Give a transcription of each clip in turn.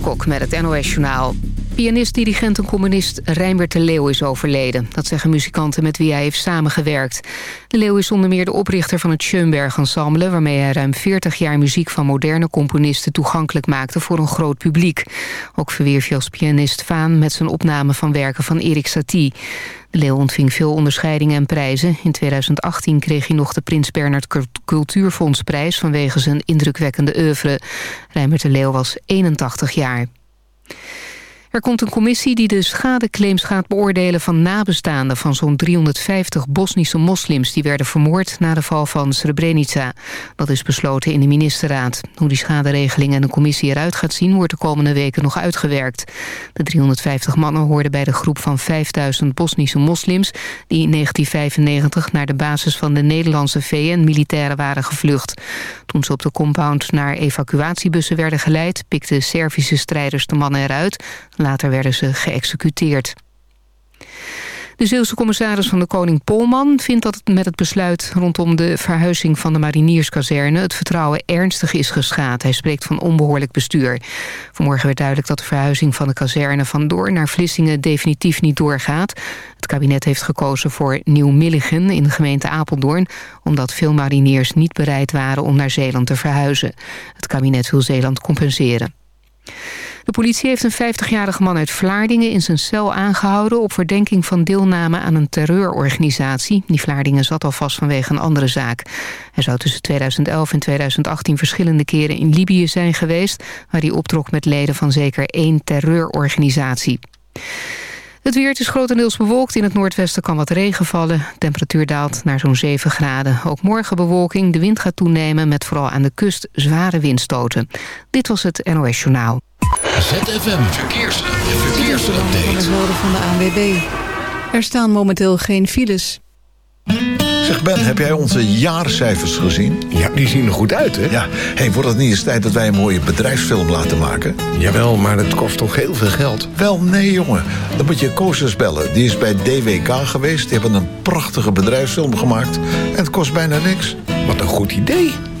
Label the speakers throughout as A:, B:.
A: Kok met het NOS Journaal. Pianist, dirigent en communist Rijnbert de Leeuw is overleden. Dat zeggen muzikanten met wie hij heeft samengewerkt. De Leeuw is onder meer de oprichter van het Schoenberg Ensemble... waarmee hij ruim 40 jaar muziek van moderne componisten toegankelijk maakte... voor een groot publiek. Ook verwierf hij als pianist faam met zijn opname van werken van Erik Satie. De Leeuw ontving veel onderscheidingen en prijzen. In 2018 kreeg hij nog de Prins Bernhard Cultuurfondsprijs... vanwege zijn indrukwekkende oeuvre. Rijnbert de Leeuw was 81 jaar. Er komt een commissie die de schadeclaims gaat beoordelen van nabestaanden van zo'n 350 Bosnische moslims die werden vermoord na de val van Srebrenica. Dat is besloten in de ministerraad. Hoe die schaderegeling en de commissie eruit gaat zien wordt de komende weken nog uitgewerkt. De 350 mannen hoorden bij de groep van 5000 Bosnische moslims die in 1995 naar de basis van de Nederlandse VN-militairen waren gevlucht. Toen ze op de compound naar evacuatiebussen werden geleid pikten Servische strijders de mannen eruit Later werden ze geëxecuteerd. De Zeeuwse commissaris van de Koning Polman vindt dat het met het besluit rondom de verhuizing van de marinierskazerne het vertrouwen ernstig is geschaad. Hij spreekt van onbehoorlijk bestuur. Vanmorgen werd duidelijk dat de verhuizing van de kazerne van Door naar Vlissingen definitief niet doorgaat. Het kabinet heeft gekozen voor Nieuw-Milligen in de gemeente Apeldoorn, omdat veel mariniers niet bereid waren om naar Zeeland te verhuizen. Het kabinet wil Zeeland compenseren. De politie heeft een 50-jarige man uit Vlaardingen in zijn cel aangehouden... op verdenking van deelname aan een terreurorganisatie. Die Vlaardingen zat al vast vanwege een andere zaak. Hij zou tussen 2011 en 2018 verschillende keren in Libië zijn geweest... waar hij optrok met leden van zeker één terreurorganisatie. Het weer is grotendeels bewolkt. In het noordwesten kan wat regen vallen. Temperatuur daalt naar zo'n 7 graden. Ook morgen bewolking. De wind gaat toenemen met vooral aan de kust zware windstoten. Dit was het NOS Journaal.
B: ZFM Verkeers. Verkeersupdate.
C: Het noorden van de ANWB. Er staan momenteel geen files.
B: Zeg Ben, heb jij onze jaarcijfers gezien?
D: Ja, die zien er goed uit, hè?
B: Ja, hey, wordt het niet eens tijd dat wij een mooie bedrijfsfilm laten maken?
D: Jawel, maar dat kost toch heel veel geld?
B: Wel, nee jongen. Dan moet je Koosjes bellen. Die is bij DWK geweest. Die hebben een prachtige bedrijfsfilm gemaakt. En het kost bijna niks.
D: Wat een goed idee.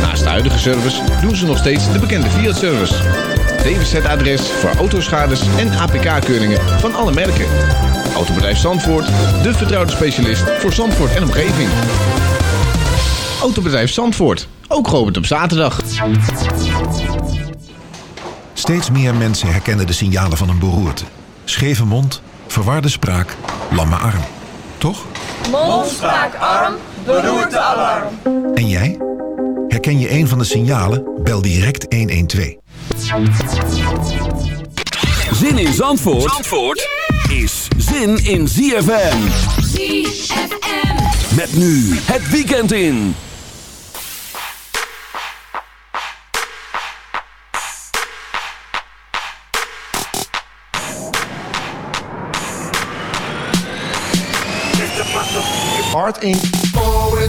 E: Naast de huidige service doen ze nog steeds de bekende Fiat-service. DWZ-adres voor autoschades en APK-keuringen van alle merken. Autobedrijf Zandvoort, de vertrouwde specialist voor Zandvoort en omgeving. Autobedrijf Zandvoort, ook geopend op zaterdag.
F: Steeds meer mensen herkennen de signalen van een beroerte. Scheve mond, verwarde spraak, lamme arm. Toch?
G: Mond, spraak, arm, beroerte, alarm.
F: En jij? Herken je een van de signalen? Bel direct 112.
H: Zin in Zandvoort, Zandvoort is zin in ZFM.
I: ZFM.
H: Met nu het weekend in.
D: Hard in.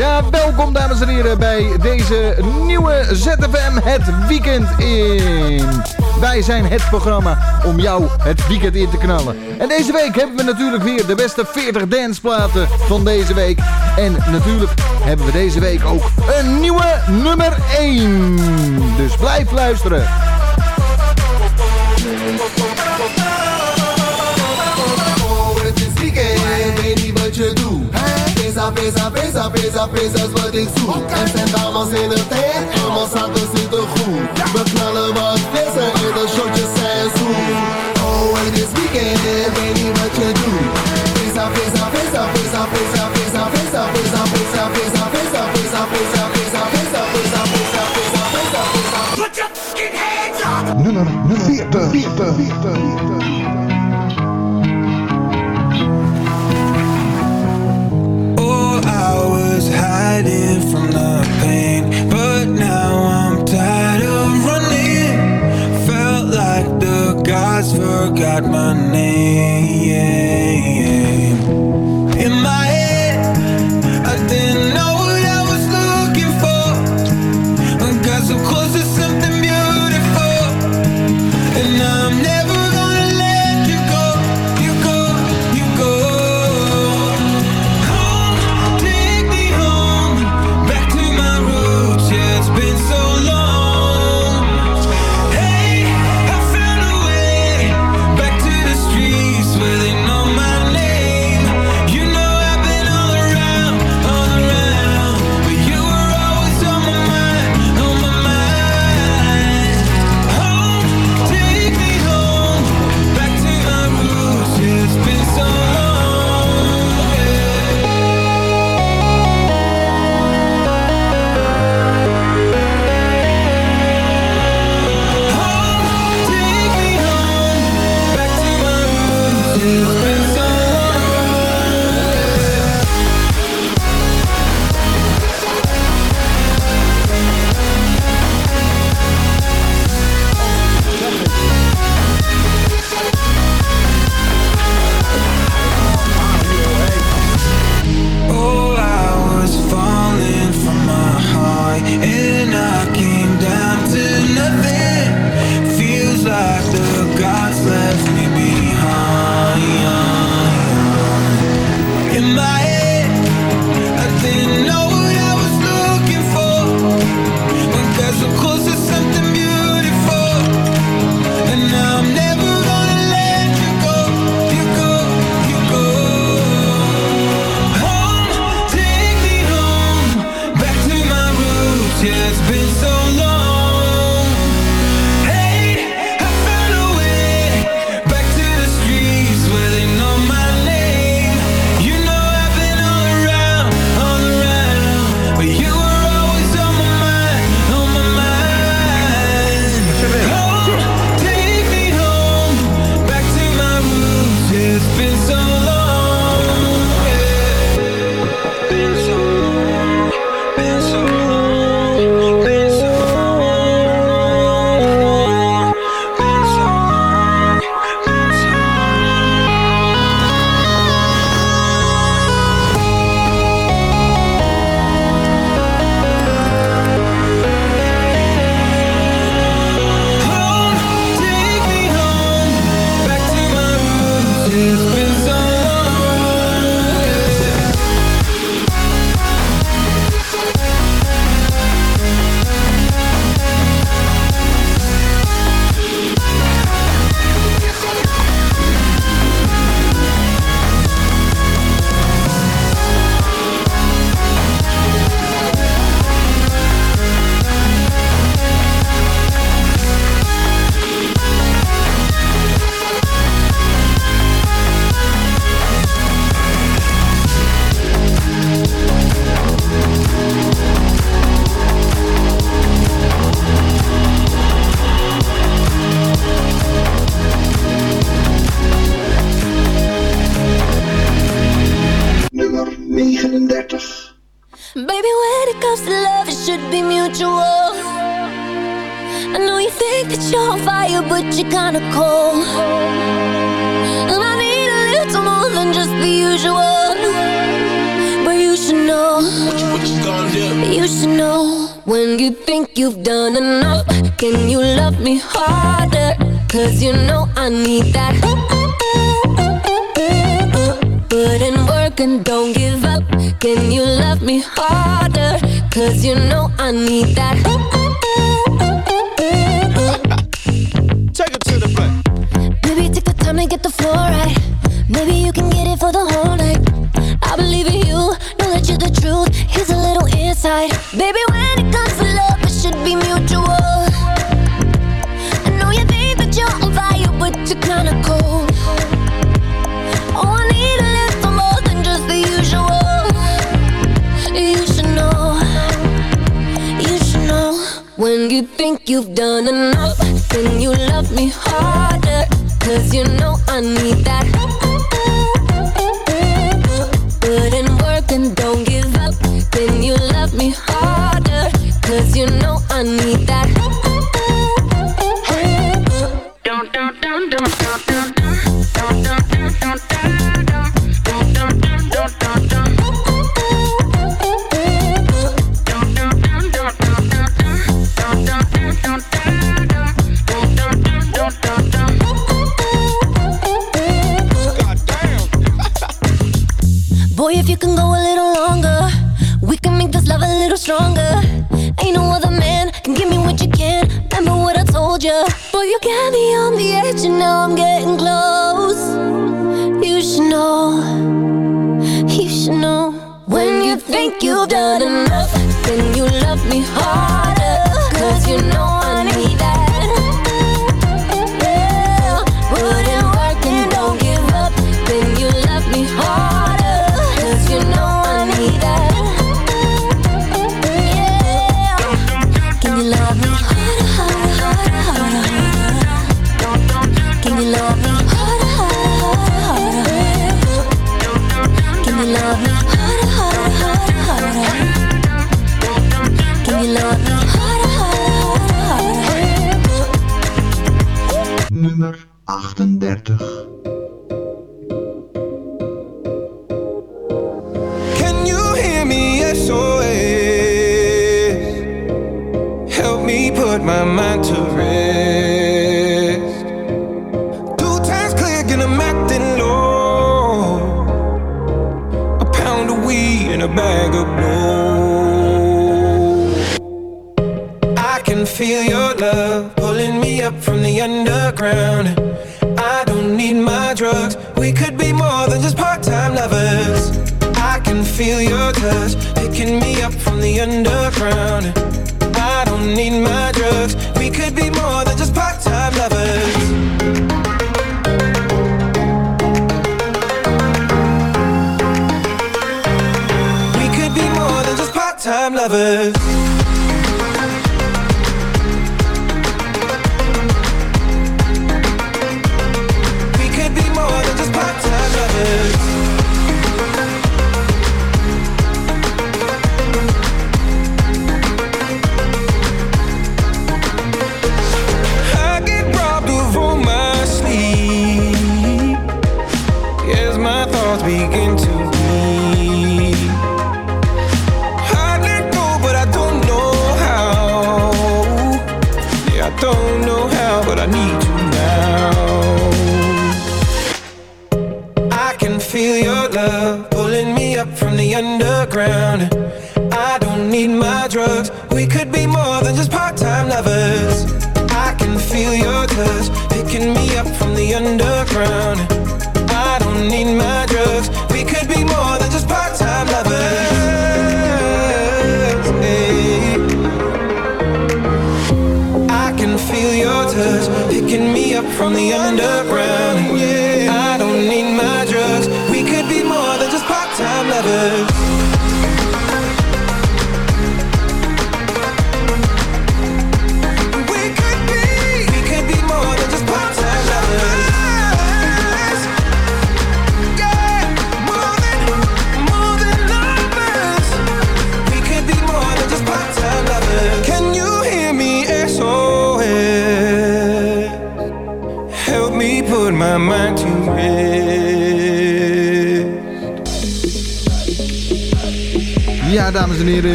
D: Ja, welkom
J: dames en heren bij deze nieuwe ZFM Het Weekend in. Wij zijn het programma om jou het weekend in te knallen. En deze week hebben we natuurlijk weer de beste 40 danceplaten van deze week. En natuurlijk hebben we deze week ook een nieuwe nummer 1. Dus blijf luisteren.
K: Pesa, pesa, pesa, pesa, wat ik zoek. Er zijn dames in de tent en zakken zitten goed. We knallen wat vissen en de shotjes zijn zoet. Oh, het is weekend, weet niet wat je doet. Pesa, pesa, pesa, pesa, pesa, pesa, pesa, pesa, pesa, pesa, pesa, pesa, pesa, pesa, pesa, pesa, pesa, pesa, pesa, pesa. Put your fucking hands up!
B: Nummer 40. 40.
L: Baby, when it comes to love, it should be mutual. I know you think that you're on fire, but you're kinda cold. And I need a little more than just the usual. But you should know. What you, what you gonna do? You should know. When you think you've done enough Can you love me harder? Cause you know I need that. Put in work and don't give up. Can you love me harder? Cause you know I need that.
M: Take it to the back
L: Maybe take the time to get the floor right. Maybe you can get it for the whole night. I believe in you, know that you're the truth. Here's a little insight. Baby, when it comes to love, it should be mutual. When you think you've done enough Then you love me harder. Cause you know I need that. Put in work and don't give up. Then you love me harder. Cause you know I need that. told you Boy, you got me on the edge and now I'm getting close. You should know, you should know. When you think you've done enough Then you love me harder. Cause you know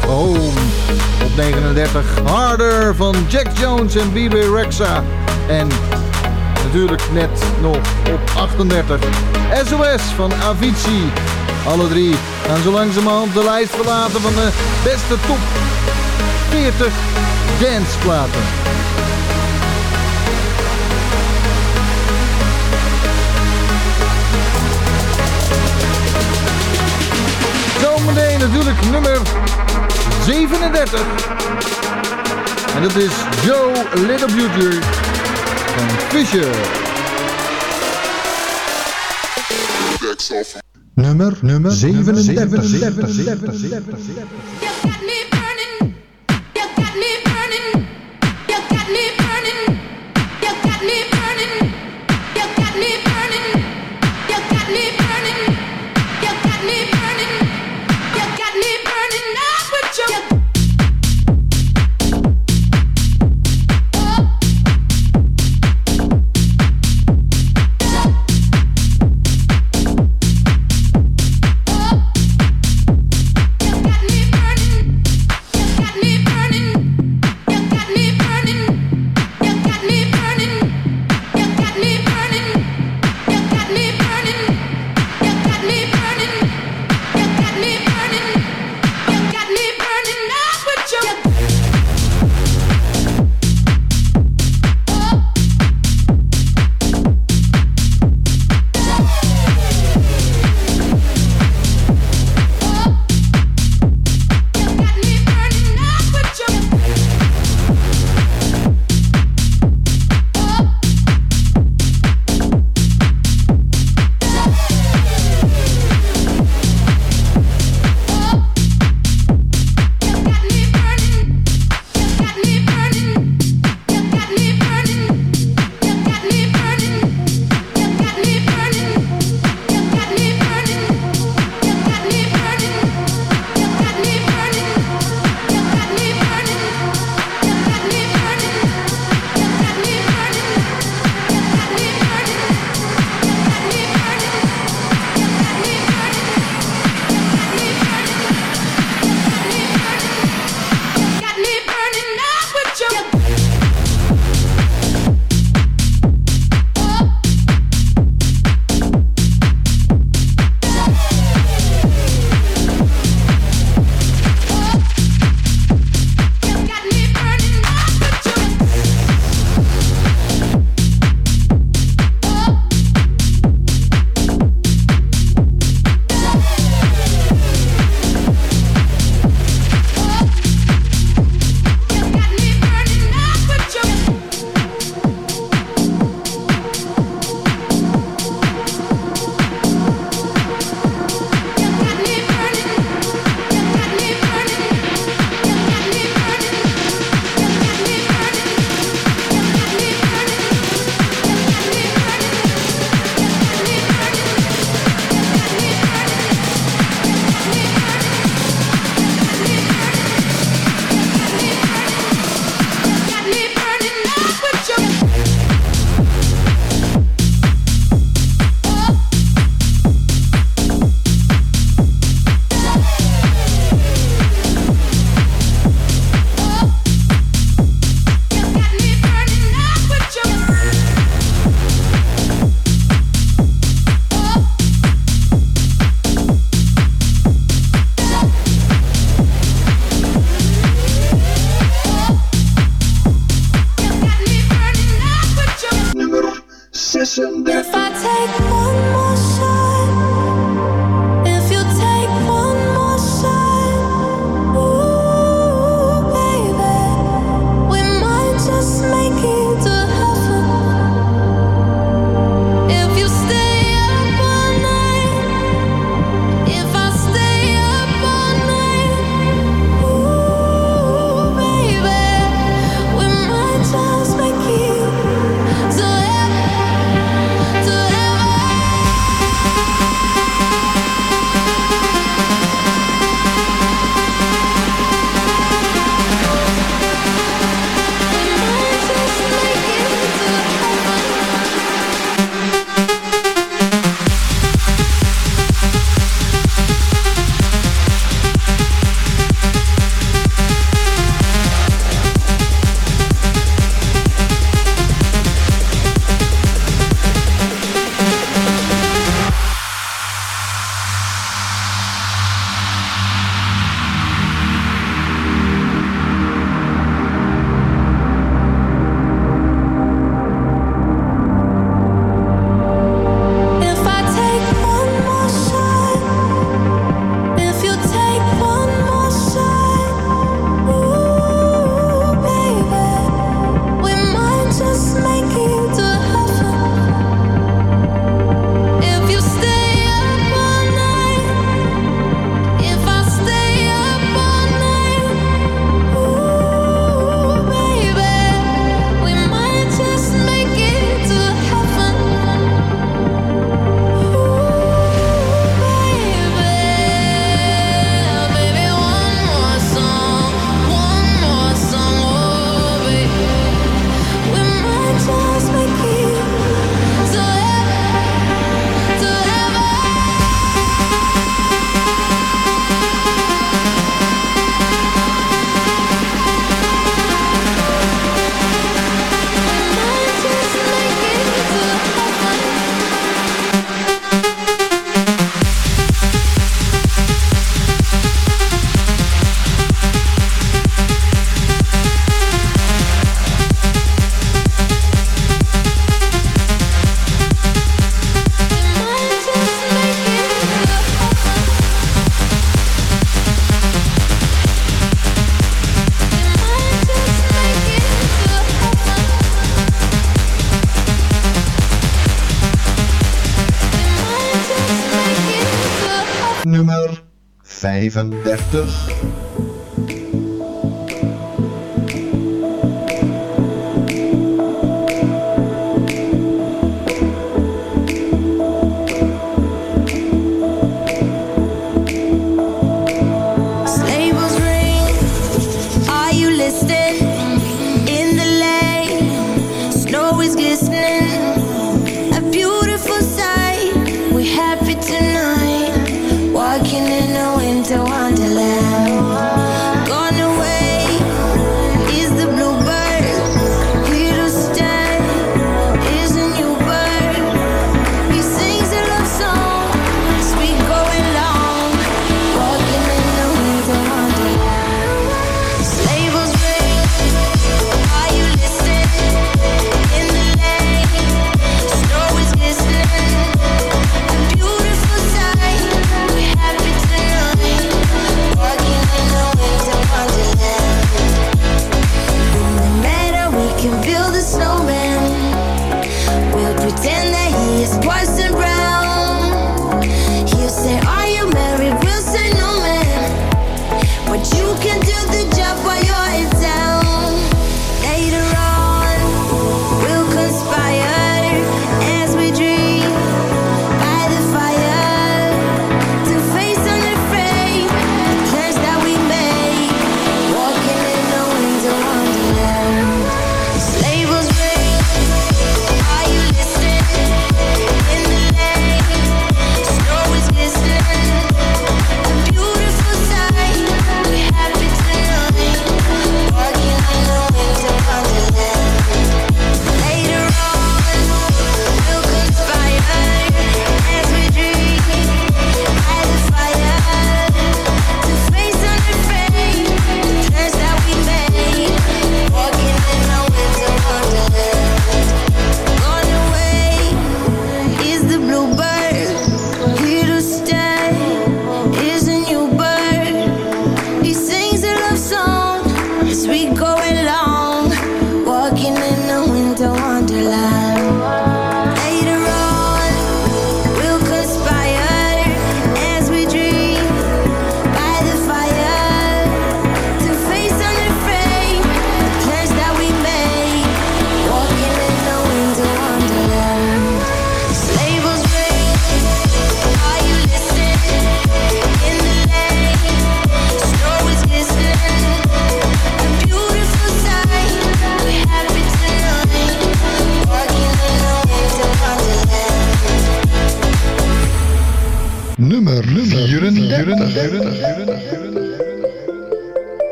J: met Home. Op 39 Harder van Jack Jones en BB Rexa. En natuurlijk net nog op 38 SOS van Avicii. Alle drie gaan zo langzamerhand de lijst verlaten van de beste top 40 danceplaten. Natuurlijk nummer 37. En dat is Joe Little Beauty van Fisher.
F: Nummer, nummer 37.
L: 37,
J: 37, 37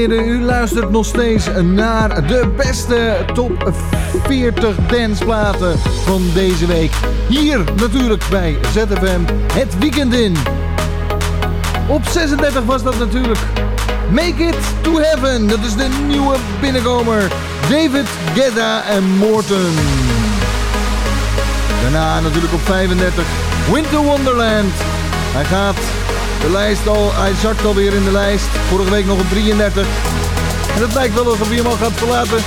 J: u luistert nog steeds naar de beste top 40 danceplaten van deze week. Hier natuurlijk bij ZFM het weekend in. Op 36 was dat natuurlijk Make It To Heaven. Dat is de nieuwe binnenkomer. David Guetta en Morton. Daarna natuurlijk op 35 Winter Wonderland. Hij gaat de lijst al, hij zakt alweer in de lijst. Vorige week nog op 33. En het lijkt wel alsof hij hem gaat verlaten.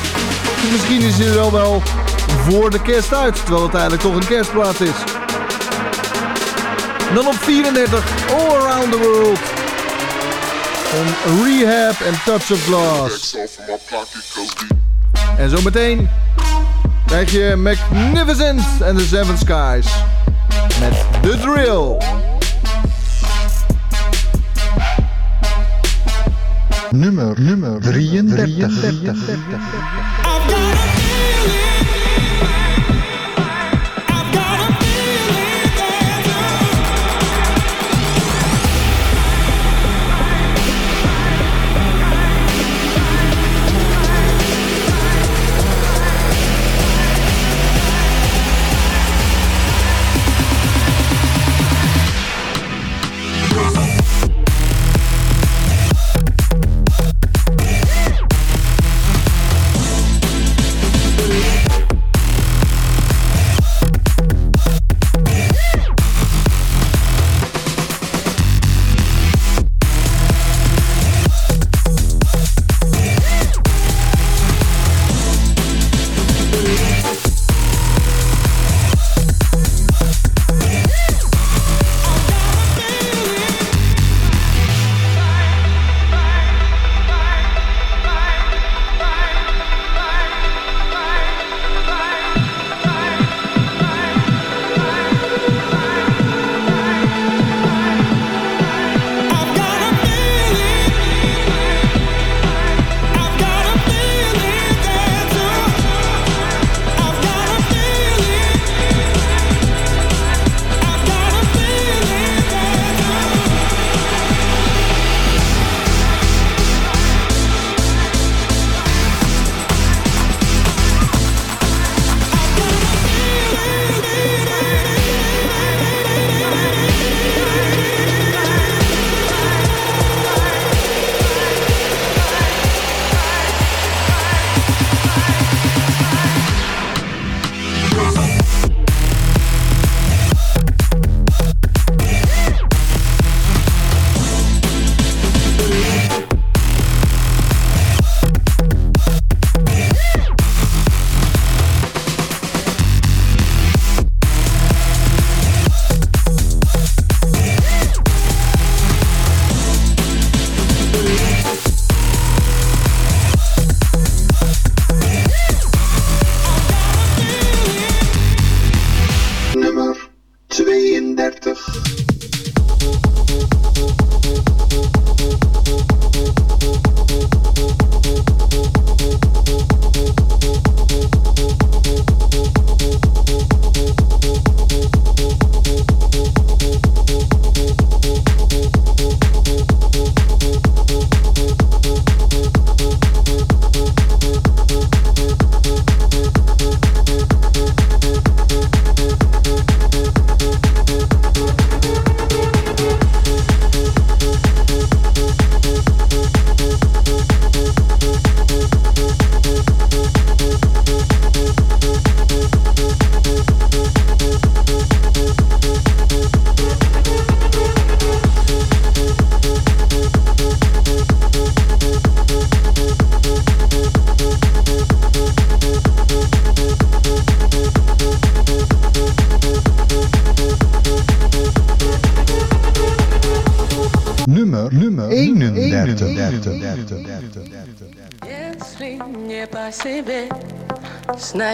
J: Dus misschien is hij er al wel voor de kerst uit. Terwijl het eigenlijk toch een kerstplaat is. Dan op 34 All Around the World. Van Rehab en Touch of Glass. En zometeen krijg je Magnificent en The Seven Skies. Met The Drill.
N: nummer, nummer 33.
O: 33. 33.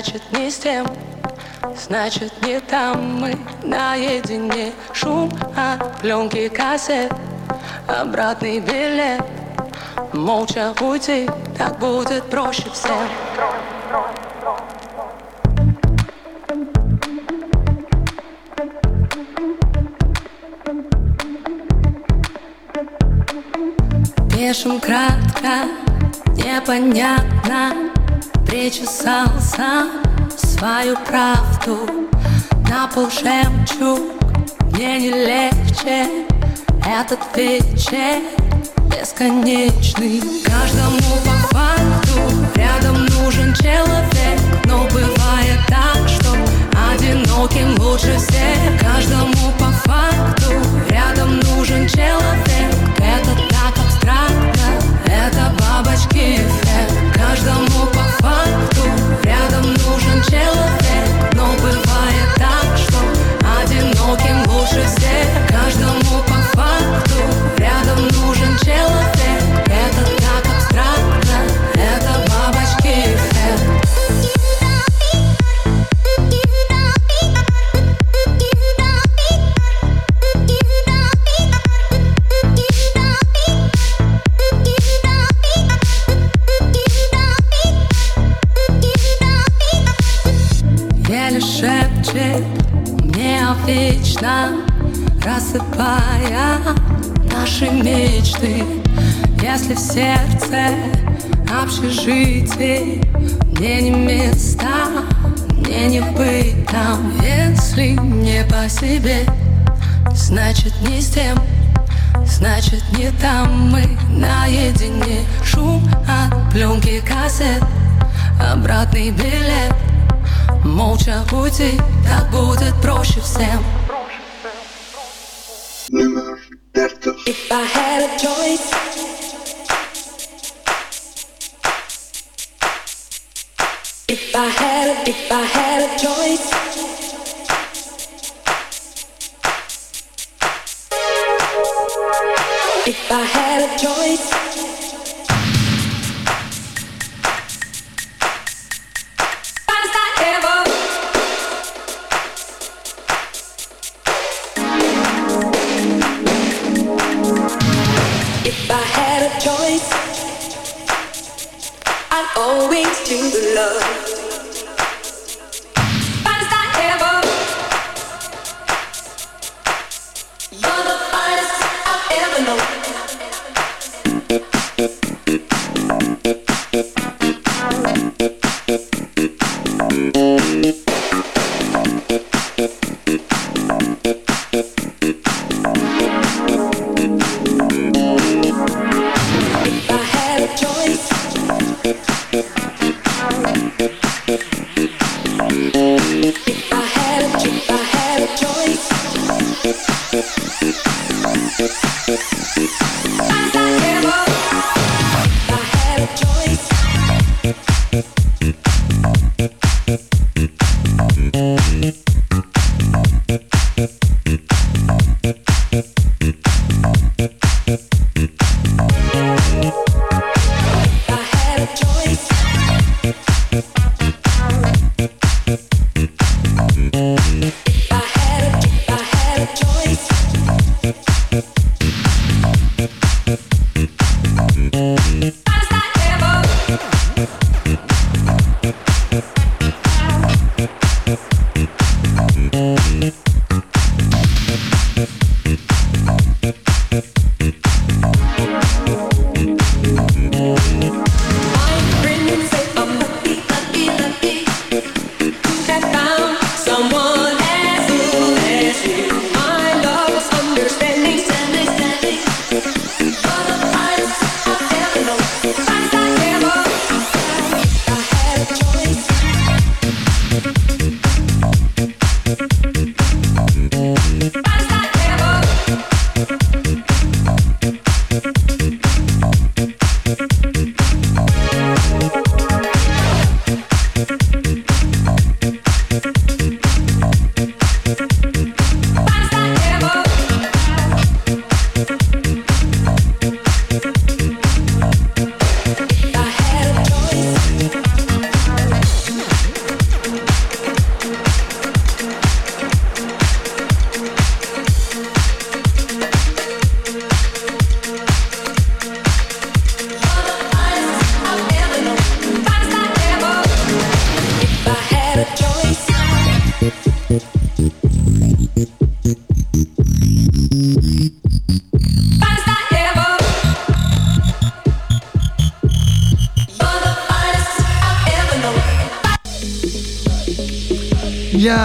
O: Значит не с тем, значит не там мы наедине. Шум от пленки кассет, обратный билет. Молча уйти, так будет проще всем. Пишем кратко, непонятно Причесал сам свою правду На пол жемчуг. Мне не легче Этот вечер бесконечный. Каждому по факту рядом нужен человек Но бывает так, что одиноким лучше всех. Каждому по факту рядом нужен человек. Это так абстрактно, это бабочки эффект. Каждому человек Но бывает так, что одиноким лучше всех. Каждому по факту рядом нужен человек общежитие Мне не места, мне не быть там. Если не по себе, значит не с тем. Значит не там мы наедине. Шум от пленки кассет Обратный билет. Молча уйти, так будет проще всем.
L: If I had a choice, if I had a, if I had a choice, if I had a choice.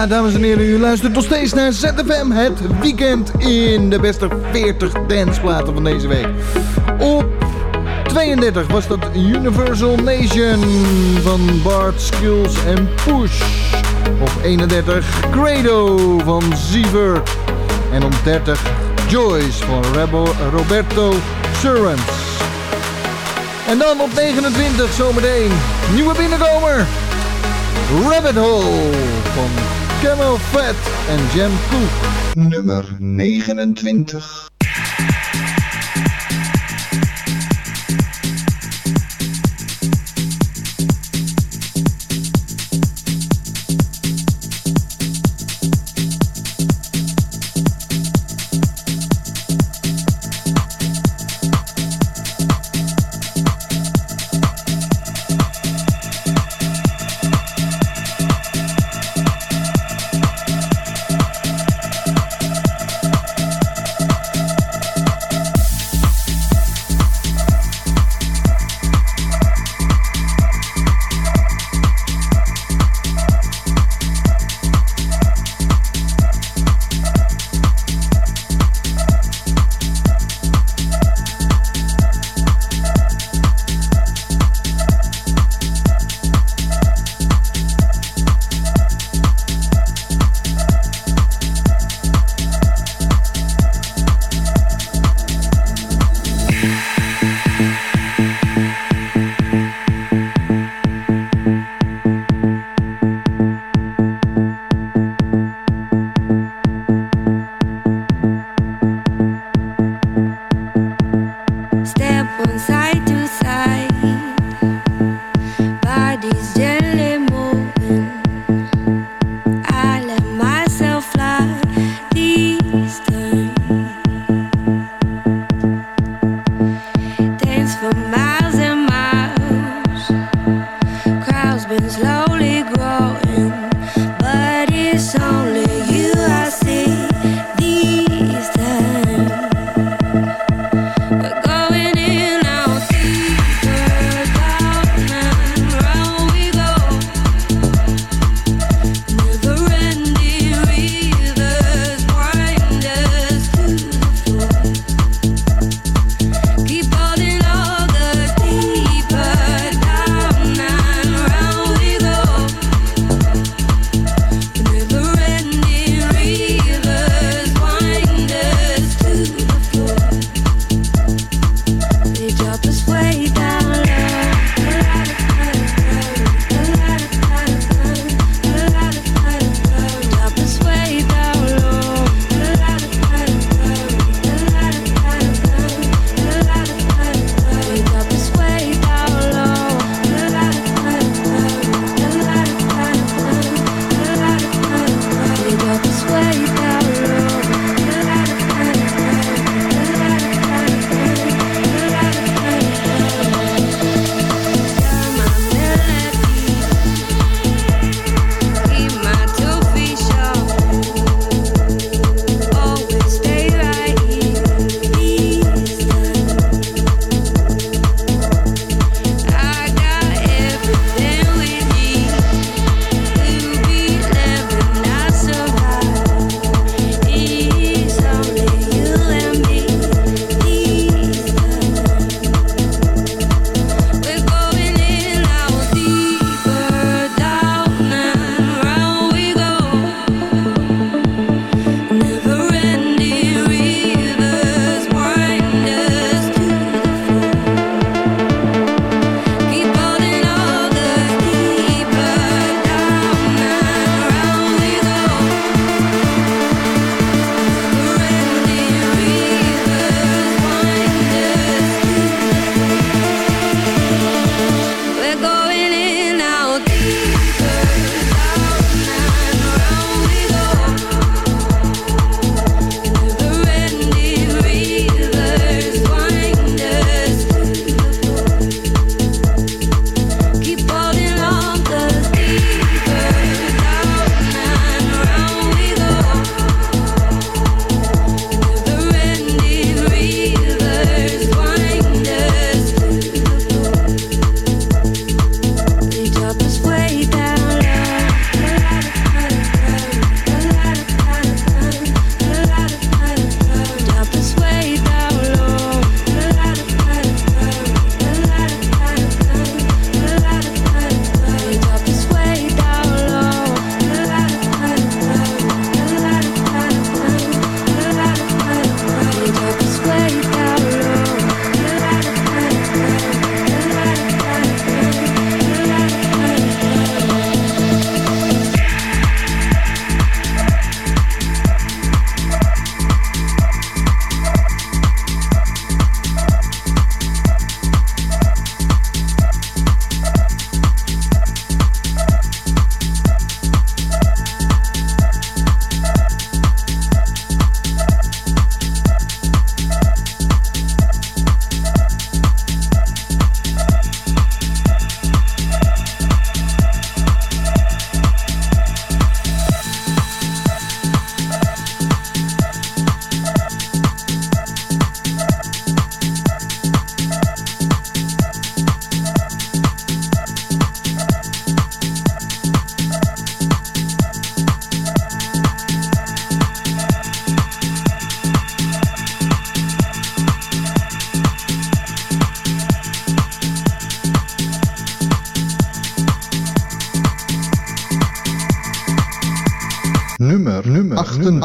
J: Dames en heren, u luistert nog steeds naar ZFM, het weekend in de beste 40 danceplaten van deze week. Op 32 was dat Universal Nation van Bart Skills en Push. Op 31 Credo van Ziever. En op 30 Joyce van Roberto Surrens. En dan op 29 zometeen nieuwe binnenkomer. Rabbit Hole van Camel Fat en Jam Cook.
N: Nummer 29.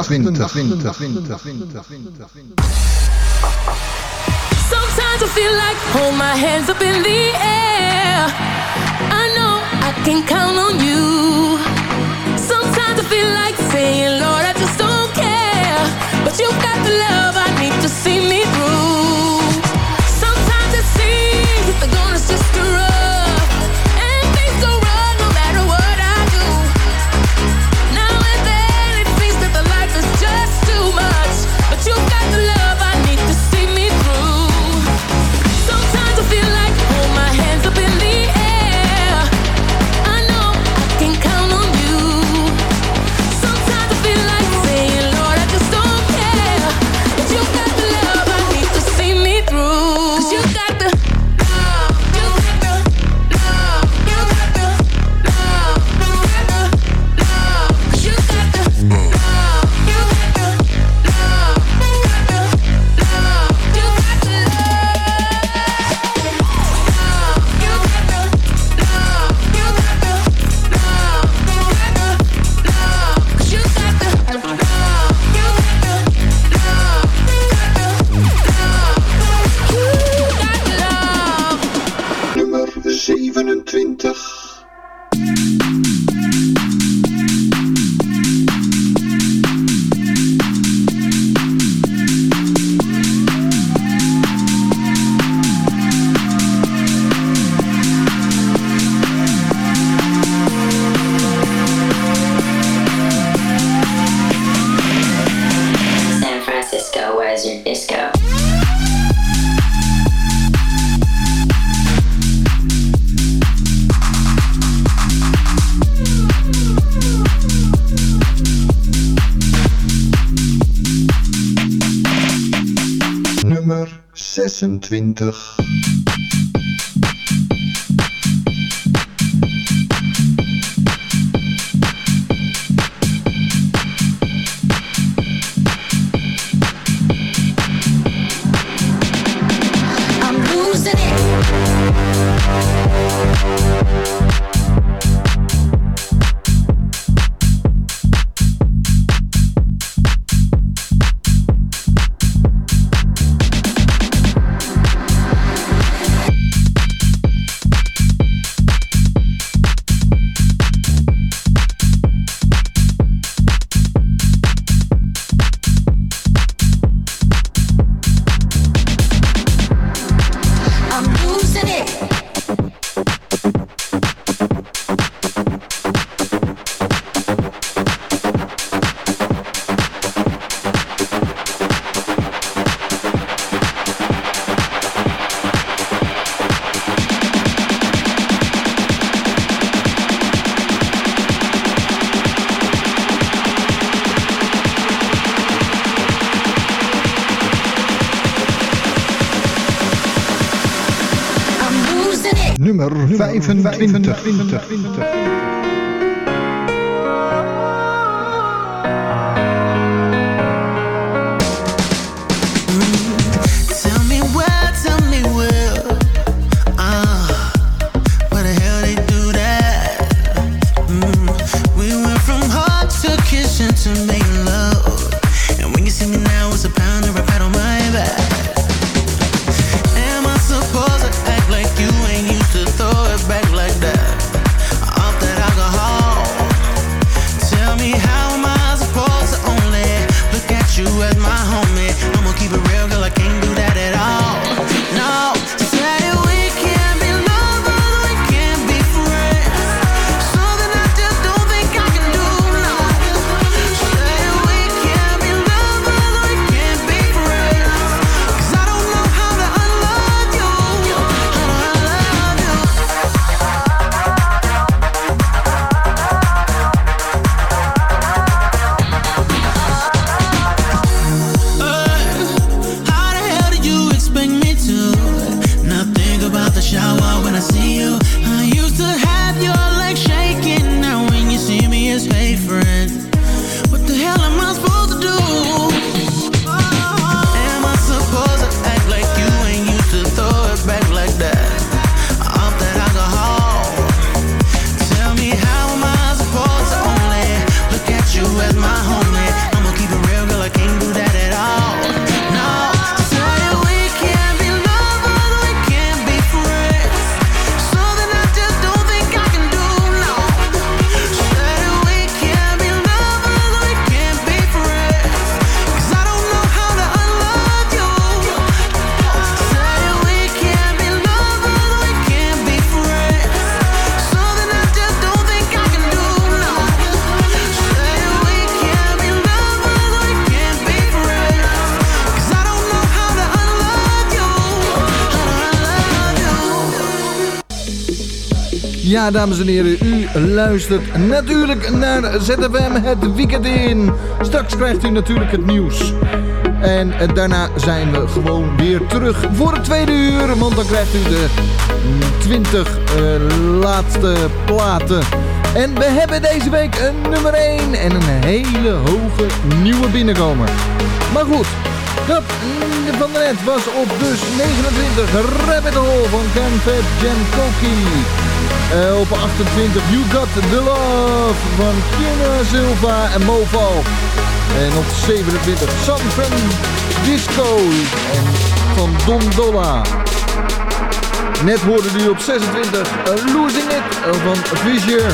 O: Winter, Winter, Winter, Winter, Winter, Winter, Sometimes I feel like hold my hands up in the air. I know I can count on you. Sometimes I feel like saying, Lord, I just don't care. But you've got the love I need.
N: 25.
P: 25.
J: 25. Dames en heren, u luistert natuurlijk naar ZFM het weekend in. Straks krijgt u natuurlijk het nieuws. En eh, daarna zijn we gewoon weer terug voor het tweede uur. Want dan krijgt u de 20 eh, laatste platen. En we hebben deze week een nummer 1 en een hele hoge nieuwe binnenkomer. Maar goed, dat van net was op dus 29 Rabbit Hole van Ken Jen Koki. Eh, op 28 You Got The Love van Kina Silva en Movo. En op 27 San Francisco en van Don Dolla. Net hoorde u op 26 uh, Losing It eh, van Fisher.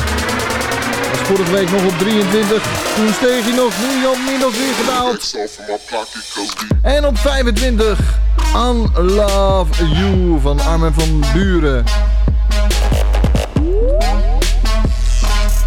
J: Was vorige week nog op 23. Toen steeg hij nog, nu al of weer gedaald. En op 25 Unlove You van Armin van Buren.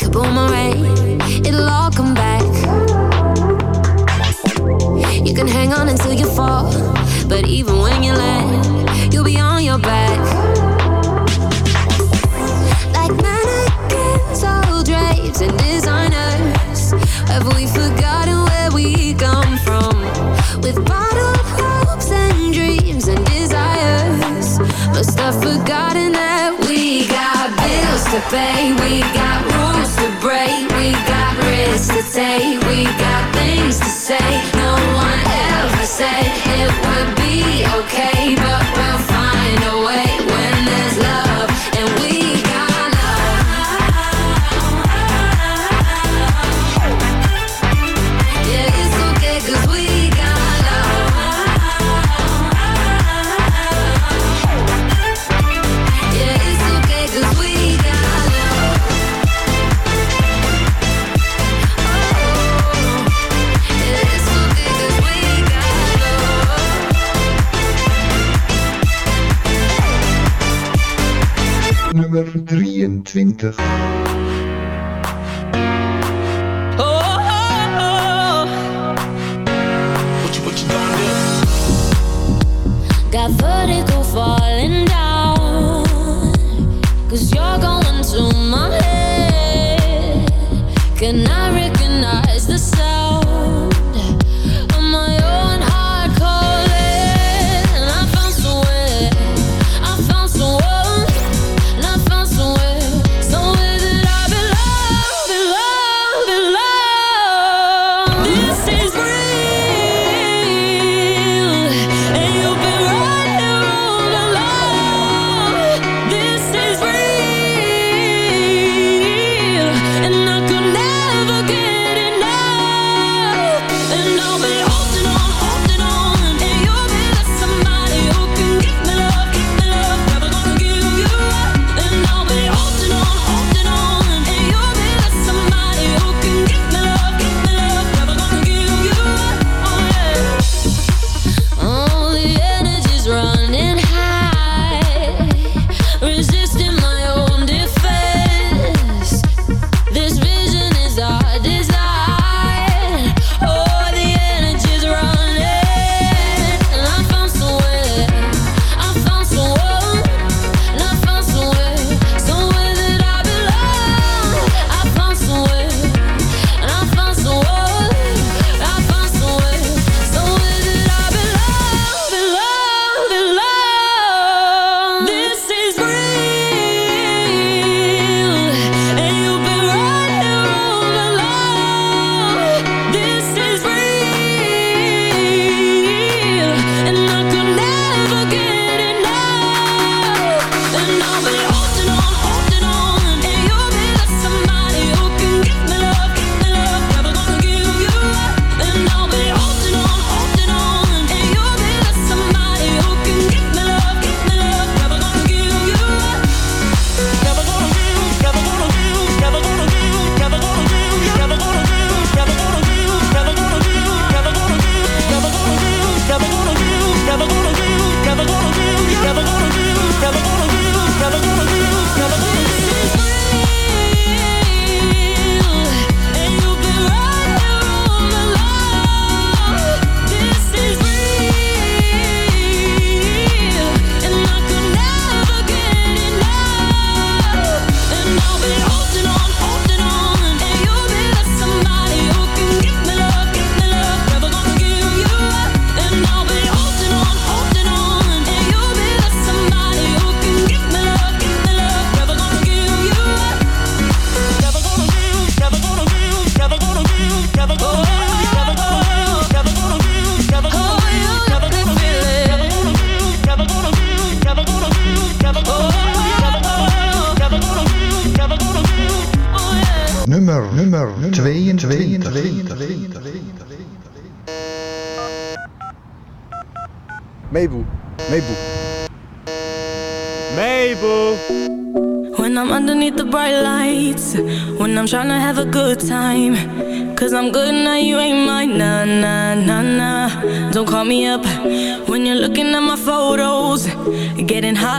L: like a boomerang, it'll all come back. You can hang on until you fall, but even when you land, you'll be on your back. Like mannequins, all drapes and designers, have we forgotten where we come from? With bottled hopes and dreams and desires, must have forgotten that we got bills to pay, we got rules got to take, we got things to say. No one ever said it would be okay, but we'll find a way
N: 23.
L: Got vertigo falling down. Cause you're going to my head. Can I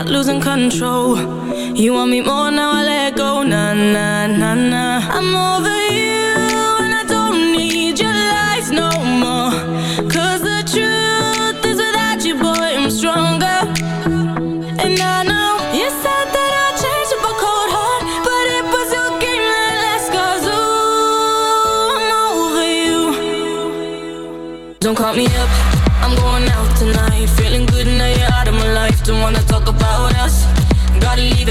O: Hot, losing control. You want me more now, I let go. Nah, nah, nah, nah. I'm over you, and I don't need your lies no more. Cause the truth is without you, boy, I'm stronger. And I know you said that I'd change up a cold heart, but it was your game that last cause ooh, I'm over you. Don't call me up, I'm going out tonight. Feeling good now you're out of my life. Don't wanna.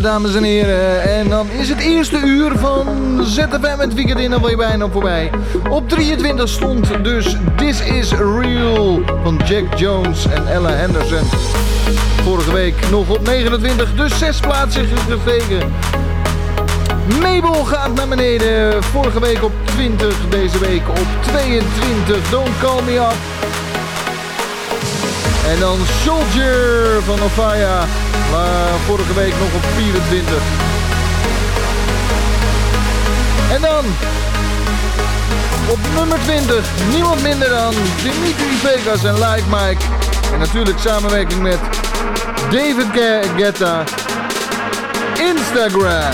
J: Dames en heren. En dan is het eerste uur van ZFM het weekend in alweer bijna voorbij. Op 23 stond dus This Is Real van Jack Jones en Ella Henderson. Vorige week nog op 29, dus zes plaatsen gestegen. Mabel gaat naar beneden. Vorige week op 20, deze week op 22. Don't Call Me Up. En dan Soldier van Ofaya. Maar vorige week nog op 24. En dan op nummer 20 niemand minder dan Dimitri Vegas en Like Mike. En natuurlijk samenwerking met David Guetta. Instagram.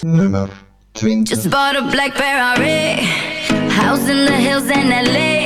N: Nummer 20.
L: Just bought a black Ferrari. House in the hills in LA.